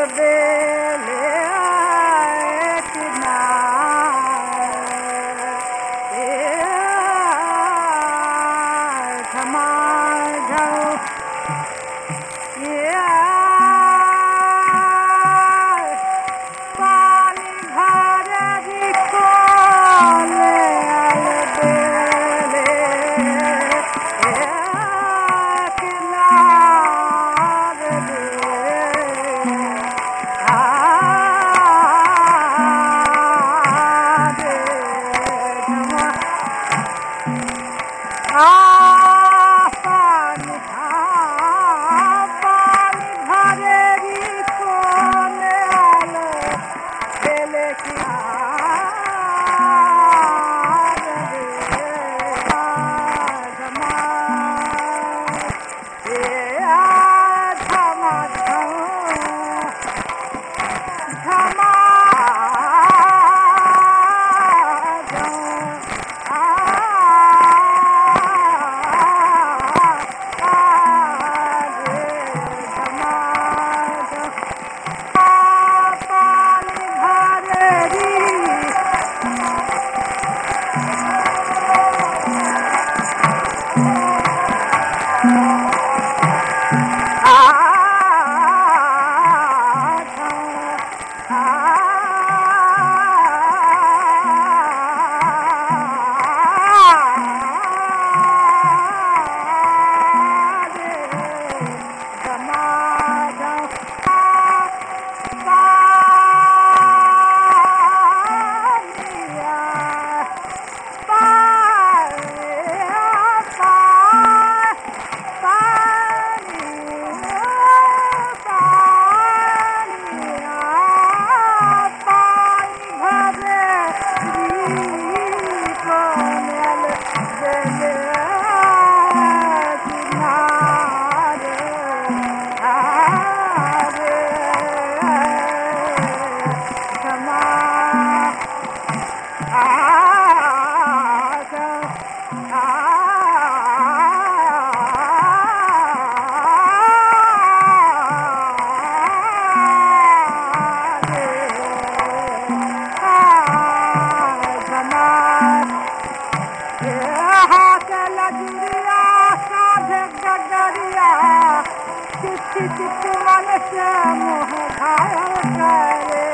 the bed. ڏٺي ڪجهه من ڪيا موهه ڀايو